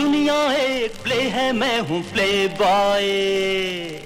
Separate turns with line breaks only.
दुनिया एक प्ले है मैं हूँ प्ले बॉय